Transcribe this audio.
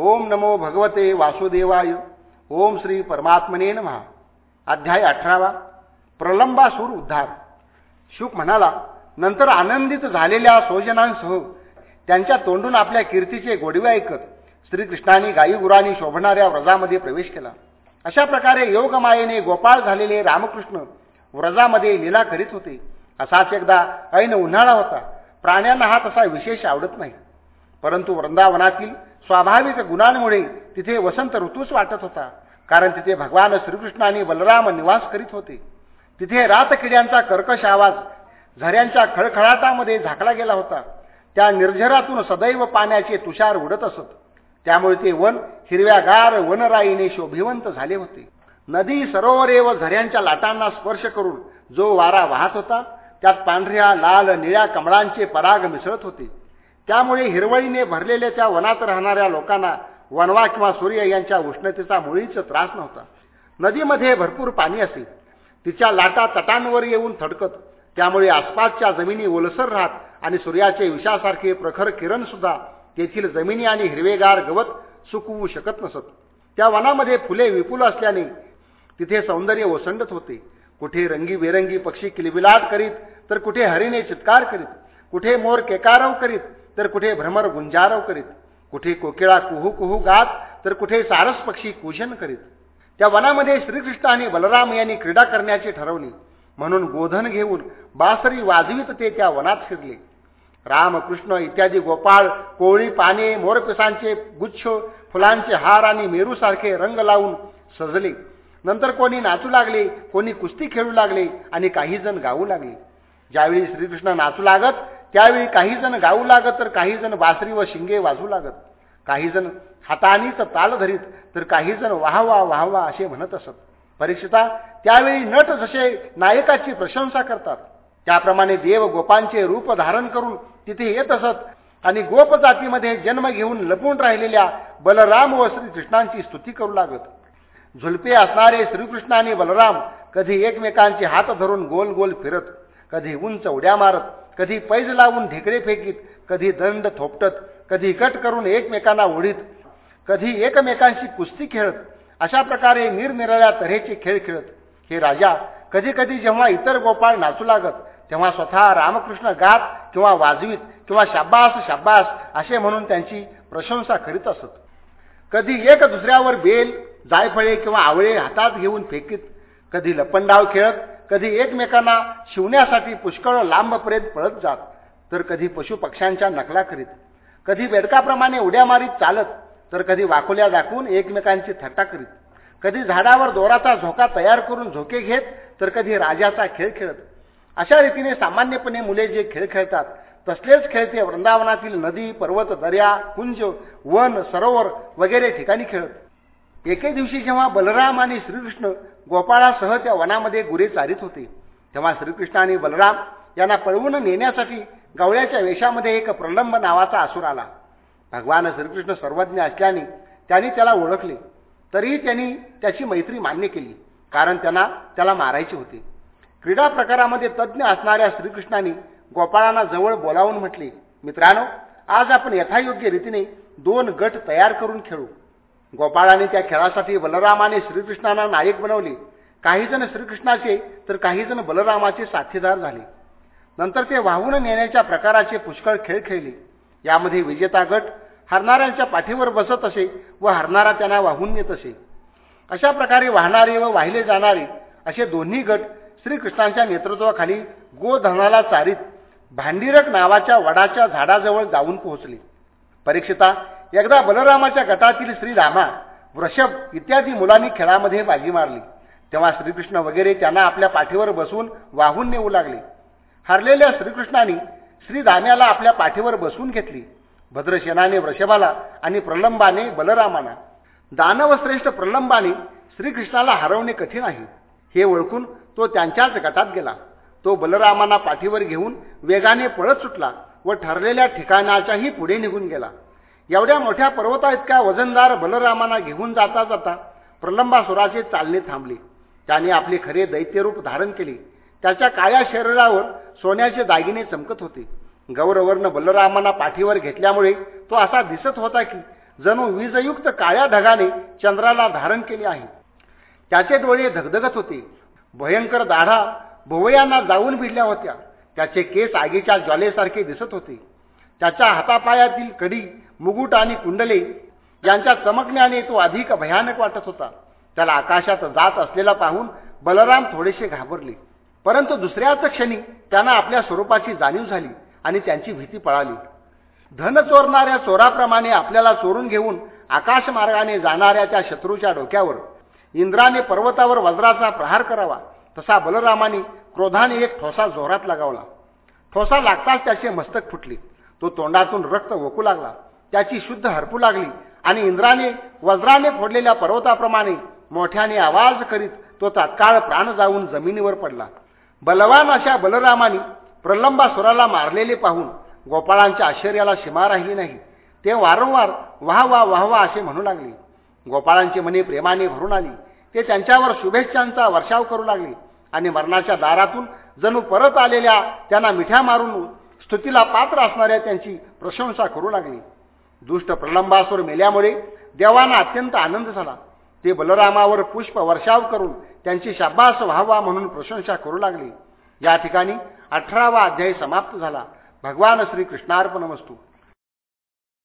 ओम नमो भगवते वासुदेवाय. ओम श्री परमात्मने महा अध्याय अठरावा. प्रलंबासूर उद्धार. शुक म्हणाला नंतर आनंदित झालेल्या स्वजनांसह त्यांच्या तोंडून आपल्या कीर्तीचे गोडवे ऐकत श्रीकृष्णाने गायीगुरांनी शोभणाऱ्या व्रजामध्ये प्रवेश केला. अशा प्रकारे योगमायेने गोपाळ झालेले रामकृष्ण व्रजामध्ये लीला करीत होते. असाच एकदा ऐन उन्हाळा होता. प्राण्यांना हा तसा विशेष आवडत नाही. परंतु वृंदावनातील स्वाभाविक गुणांमुळे तिथे वसंत ऋतूच वाटत होता. कारण तिथे भगवान श्रीकृष्ण आणि बलराम निवास करीत होते. तिथे रातकिड्यांचा कर्कश आवाज झऱ्यांच्या खळखळाटामध्ये झाकला गेला होता. त्या निर्झरातून सदैव पाण्याचे तुषार उडत असत. त्यामुळे ते वन हिरव्यागार वनराईने शोभिवंत झाले होते. नदी सरोवरे व झऱ्यांच्या लाटांना स्पर्श करून जो वारा वाहत होता त्यात पांढऱ्या लाल निळ्या कमळांचे पराग मिसळत होते. त्यामुळे हिरवळीने भरलेल्या त्या वनात राहणाऱ्या लोकांना वनवा किंवा सूर्य यांच्या उष्णतेचा मुळीच त्रास नव्हता. नदीमध्ये भरपूर पाणी असे. तिच्या लाटा तटांवर येऊन थडकत त्यामुळे आसपासच्या जमिनी ओलसर राहत आणि सूर्याचे विषासारखे प्रखर किरण सुद्धा तेथील जमिनी आणि हिरवेगार गवत सुकवू शकत नसत. त्या वनामध्ये फुले विपुल असल्याने तिथे सौंदर्य ओसंडत होते. कुठे रंगीबेरंगी पक्षी किलबिलाट करीत तर कुठे हरिणे चित्कार करीत कुठे मोर केकारव करीत तर कुठे भ्रमर गुंजारव करीत कुठे कोकिळा कुहू कुहू गात तर कुठे सारस पक्षी कुशन करीत. त्या वनामध्ये श्रीकृष्ण आणि बलराम यांनी क्रीडा करण्याचे ठरवले. म्हणून गोधन घेऊन बासरी वाजवीत ते त्या वनात फिरले रामकृष्ण इत्यादी गोपाळ कोळी पाने मोरपिसांचे गुच्छ फुलांचे हार आणि मेरूसारखे रंग लावून सजले. नंतर कोणी नाचू लागले कोणी कुस्ती खेळू लागले आणि काही जण गाऊ लागले. ज्यावेळी श्रीकृष्ण नाचू लागत त्यावेळी काही जण गाऊ लागत तर काही जण बासरी व शिंगे वाजू लागत. काही जण हातानीच ताल धरीत तर काही जण वाहवा वाहवा असे म्हणत असत. परीक्षिता त्यावेळी नट जसे नायकाची प्रशंसा करतात. त्याप्रमाणे देव गोपांचे रूप धारण करून तिथे येत असत आणि गोप जातीमध्ये जन्म घेऊन लपून राहिलेल्या बलराम व श्रीकृष्णांची स्तुती करू लागत. झुलपे असणारे श्रीकृष्ण आणि बलराम कधी एकमेकांचे हात धरून गोल गोल फिरत कधी उंच उड्या मारत कधी पैज लावून ढेकळे फेकीत कधी दंड थोपटत कधी कट करून एकमेकांना ओढीत कधी एकमेकांशी कुस्ती खेळत अशा प्रकारे निरनिराळ्या तऱ्हेचे खेळ खेळत. हे राजा कधी कधी जेव्हा इतर गोपाळ नाचू लागत तेव्हा स्वतः रामकृष्ण गात किंवा वाजवीत किंवा शाब्बास शाब्बास असे म्हणून त्यांची प्रशंसा करीत असत. कधी एक दुसऱ्यावर बेल जायफळे किंवा आवळे हातात घेऊन फेकीत कधी लपंडाव खेळत कधी एकमेकांना शिवण्यासाठी पुष्कळ लांबपर्यंत पळत जात तर कधी पशुपक्ष्यांच्या नकला करीत. कधी बेडकाप्रमाणे उड्या मारीत चालत तर कधी वाकोल्या दाखवून एकमेकांची थट्टा करीत. कधी झाडावर दोराचा झोका तयार करून झोके घेत तर कधी राजाचा खेळ खेळत. अशा रीतीने सामान्यपणे मुले जे खेळ खेळतात तसलेच खेळ ते वृंदावनातील नदी पर्वत दर्या कुंज वन सरोवर वगैरे ठिकाणी खेळत. एके दिवशी जेव्हा बलराम आणि श्रीकृष्ण गोपाळासह त्या वनामध्ये गुरे चारित होते तेव्हा श्रीकृष्ण आणि बलराम यांना पळवून नेण्यासाठी गवळ्याच्या वेशामध्ये एक प्रलंब नावाचा असुर आला. भगवान श्रीकृष्ण सर्वज्ञ असल्याने त्यांनी त्याला ओळखले. तरीही त्यांनी त्याची मैत्री मान्य केली कारण त्यांना त्याला मारायचे होते. क्रीडा प्रकारामध्ये तज्ज्ञ असणाऱ्या श्रीकृष्णाने गोपाळांना जवळ बोलावून म्हटले मित्रांनो आज आपण यथायोग्य रीतीने दोन गट तयार करून खेळू. गोपाळाने त्या खेळासाठी बलरामाने श्रीकृष्णांना नायक बनवले. काहीजण श्रीकृष्णाचे तर काहीजण बलरामाचे साथीदार झाले. नंतर ते वाहून नेण्याच्या प्रकाराचे पुष्कळ खेळ खेळले. यामध्ये विजेता गट हरणाऱ्यांच्या पाठीवर बसत असे व हरणारा त्यांना वाहून नेत असे. अशा प्रकारे वाहणारे व वाहिले जाणारे असे दोन्ही गट श्रीकृष्णांच्या नेतृत्वाखाली गोधनाला चारीत भांडीरक नावाच्या वडाच्या झाडाजवळ जाऊन पोहोचले. परीक्षिता एकदा बलरामाच्या गटातील श्रीरामा वृषभ इत्यादी मुलांनी खेळामध्ये बाजी मारली. तेव्हा श्रीकृष्ण वगैरे त्यांना आपल्या पाठीवर बसून वाहून नेऊ लागले. हरलेल्या श्रीकृष्णाने श्रीदाम्याला आपल्या पाठीवर बसून घेतली. भद्रसेनाने वृषभाला आणि प्रलंबाने बलरामाना दानवश्रेष्ठ प्रलंबाने श्रीकृष्णाला हरवणे कठीण आहे. हे ओळखून तो त्यांच्याच गटात गेला. तो बलरामांना पाठीवर घेऊन वेगाने पळत सुटला. व ठरलेल्या ठिकाणाच्याही पुढे निघून गेला. एवढ्या मोठ्या पर्वता इतक्या वजनदार बलरामांना घेऊन जाता जाता प्रलंबासुराचे चालणे थांबले. त्याने आपले खरे दैत्यरूप धारण केले. त्याच्या काळ्या शरीरावर सोन्याचे दागिने चमकत होते. गौरवर्ण बलरामांना पाठीवर घेतल्यामुळे तो असा दिसत होता की जणू वीजयुक्त काळ्या ढगाने चंद्राला धारण केले आहे. त्याचे डोळे धगधगत होते. भयंकर दाढा भोवयांना जाऊन भिडल्या होत्या. त्याचे केस आगीच्या ज्वालेसारखे दिसत होते. त्याच्या हातापायातील कडी मुगुट आणि कुंडले यांच्या चमकण्याने तो अधिक भयानक वाटत होता. त्याला आकाशात जात असलेला पाहून बलराम थोडेसे घाबरले. परंतु दुसऱ्याच क्षणी त्यांना आपल्या स्वरूपाची जाणीव झाली आणि त्यांची भीती पळाली. धन चोरणाऱ्या चोराप्रमाणे आपल्याला चोरून घेऊन आकाशमार्गाने जाणाऱ्या त्या शत्रूच्या डोक्यावर इंद्राने पर्वतावर वज्राचा प्रहार करावा तसा बलरामाने क्रोधाने एक ठोसा जोरात लगावला. ठोसा लागताच त्याचे मस्तक फुटले. तो तोंडातून रक्त वकू लागला. त्याची शुद्ध हरपू लागली आणि इंद्राने वज्राने फोडलेल्या पर्वताप्रमाणे मोठ्याने आवाज करीत तो तात्काळ प्राण जाऊन जमिनीवर पडला. बलवान अशा बलरामाने प्रलंबासुराला मारलेले पाहून गोपाळांच्या आश्चर्याला सीमा राहिली नाही. ते वारंवार वाह वा वाह वा असे म्हणू लागले. गोपाळांची मने प्रेमाने भरून आली. ते त्यांच्यावर शुभेच्छांचा वर्षाव करू लागले. आणि मरणाच्या दारातून जणू परत आलेल्या त्यांना मिठ्या मारून स्तुतीला पात्र असणाऱ्या त्यांची प्रशंसा करू लागली. दुष्ट प्रलंबासवर मेल्यामुळे देवांना अत्यंत आनंद झाला. ते बलरामावर पुष्प वर्षाव करून त्यांची शाबास व्हावा म्हणून प्रशंसा करू लागली. या ठिकाणी अठरावा अध्याय समाप्त झाला. भगवान श्रीकृष्णार्पण वस्तू